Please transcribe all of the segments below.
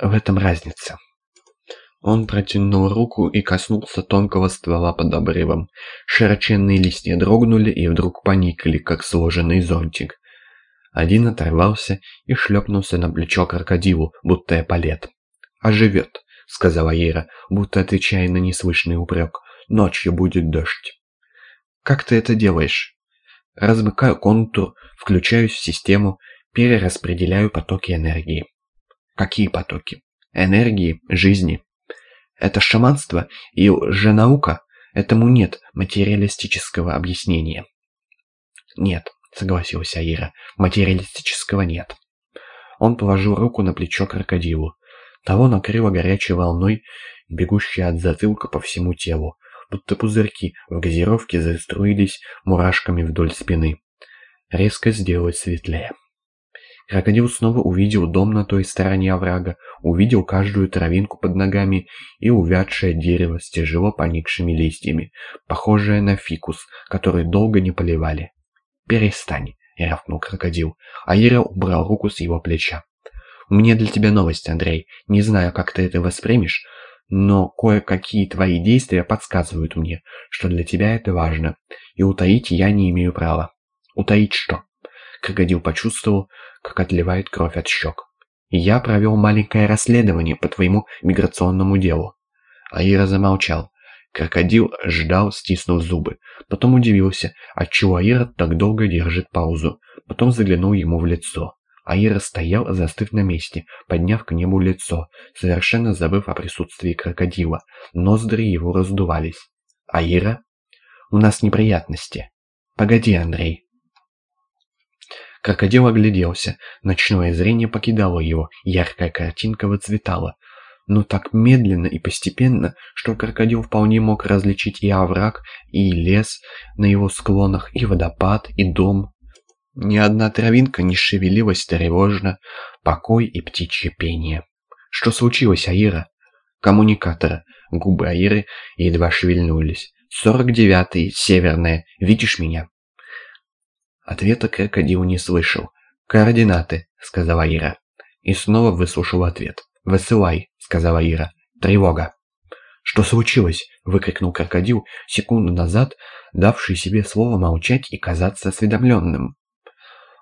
в этом разница. Он протянул руку и коснулся тонкого ствола под обрывом. Широченные листья дрогнули и вдруг поникли, как сложенный зонтик. Один оторвался и шлепнулся на плечо крокодилу, будто эполет. «Оживет», — сказала Ира, будто отвечая на неслышный упрек. «Ночью будет дождь». «Как ты это делаешь?» Размыкаю контур, включаюсь в систему, перераспределяю потоки энергии. Какие потоки? Энергии, жизни. Это шаманство и лженаука? Этому нет материалистического объяснения. Нет, согласился Аира, материалистического нет. Он положил руку на плечо крокодилу. Того накрыло горячей волной, бегущей от затылка по всему телу, будто пузырьки в газировке заструились мурашками вдоль спины. Резко сделать светлее. Крокодил снова увидел дом на той стороне оврага, увидел каждую травинку под ногами и увядшее дерево с тяжело поникшими листьями, похожее на фикус, который долго не поливали. «Перестань!» — рявкнул крокодил. Аира убрал руку с его плеча. «У меня для тебя новость, Андрей. Не знаю, как ты это воспримешь, но кое-какие твои действия подсказывают мне, что для тебя это важно, и утаить я не имею права». «Утаить что?» Крокодил почувствовал, как отливает кровь от щек. «Я провел маленькое расследование по твоему миграционному делу». Аира замолчал. Крокодил ждал, стиснув зубы. Потом удивился, отчего Аира так долго держит паузу. Потом заглянул ему в лицо. Аира стоял, застыв на месте, подняв к небу лицо, совершенно забыв о присутствии крокодила. Ноздри его раздувались. «Аира? У нас неприятности. Погоди, Андрей». Крокодил огляделся. Ночное зрение покидало его, яркая картинка выцветала. Но так медленно и постепенно, что крокодил вполне мог различить и овраг, и лес на его склонах, и водопад, и дом. Ни одна травинка не шевелилась тревожно, покой и птичье пение. Что случилось, Аира? Коммуникатора. Губы Аиры едва шевельнулись. «Сорок девятый, северная. Видишь меня?» Ответа крокодил не слышал. «Координаты», — сказала Ира. И снова выслушал ответ. «Высылай», — сказала Ира. «Тревога». «Что случилось?» — выкрикнул крокодил, секунду назад давший себе слово молчать и казаться осведомленным.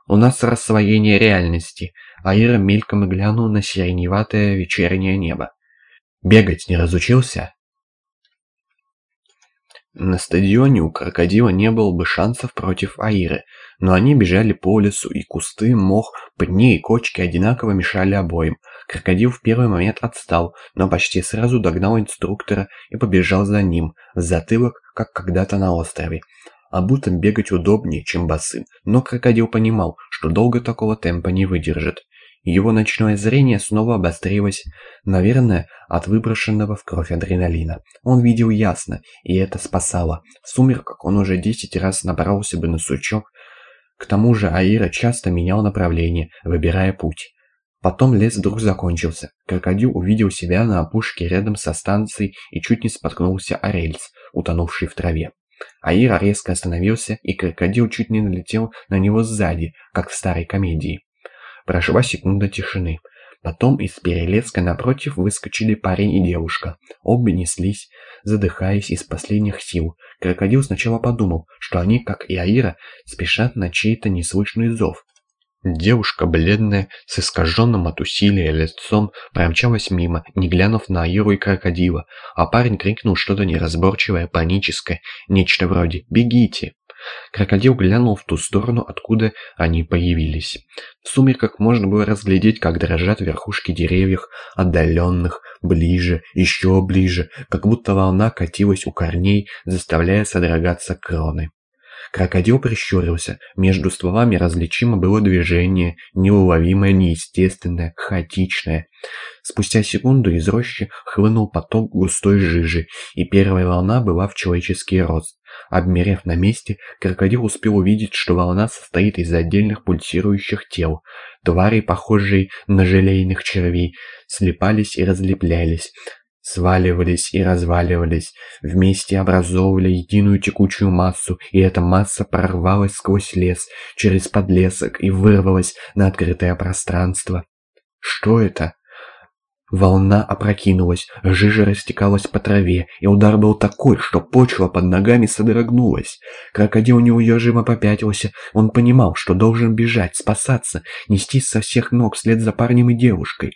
«У нас рассвоение реальности», — Аира мельком глянул на сиреневатое вечернее небо. «Бегать не разучился?» На стадионе у крокодила не было бы шансов против Аиры, но они бежали по лесу, и кусты, мох, пни и кочки одинаково мешали обоим. Крокодил в первый момент отстал, но почти сразу догнал инструктора и побежал за ним, в затылок, как когда-то на острове. А будто бегать удобнее, чем босым, но крокодил понимал, что долго такого темпа не выдержит. Его ночное зрение снова обострилось, наверное, от выброшенного в кровь адреналина. Он видел ясно, и это спасало. В сумерках он уже десять раз набрался бы на сучок. К тому же Аира часто менял направление, выбирая путь. Потом лес вдруг закончился. Крокодил увидел себя на опушке рядом со станцией и чуть не споткнулся о рельс, утонувший в траве. Аира резко остановился, и крокодил чуть не налетел на него сзади, как в старой комедии. Прошла секунда тишины. Потом из перелеска напротив выскочили парень и девушка. Обе неслись, задыхаясь из последних сил. Крокодил сначала подумал, что они, как и Аира, спешат на чей-то неслышный зов. Девушка, бледная, с искаженным от усилия лицом, промчалась мимо, не глянув на Аиру и крокодила, а парень крикнул что-то неразборчивое, паническое, нечто вроде «Бегите!». Крокодил глянул в ту сторону, откуда они появились. В сумерках можно было разглядеть, как дрожат верхушки деревьев, отдаленных, ближе, еще ближе, как будто волна катилась у корней, заставляя содрогаться кроны. Крокодил прищурился. Между стволами различимо было движение, неуловимое, неестественное, хаотичное. Спустя секунду из рощи хлынул поток густой жижи, и первая волна была в человеческий рост. Обмерев на месте, крокодил успел увидеть, что волна состоит из отдельных пульсирующих тел. Твари, похожие на желейных червей, слепались и разлеплялись, сваливались и разваливались, вместе образовывали единую текучую массу, и эта масса прорвалась сквозь лес, через подлесок и вырвалась на открытое пространство. «Что это?» Волна опрокинулась, жижа растекалась по траве, и удар был такой, что почва под ногами содрогнулась. Крокодил неудержимо попятился, он понимал, что должен бежать, спасаться, нестись со всех ног вслед за парнем и девушкой.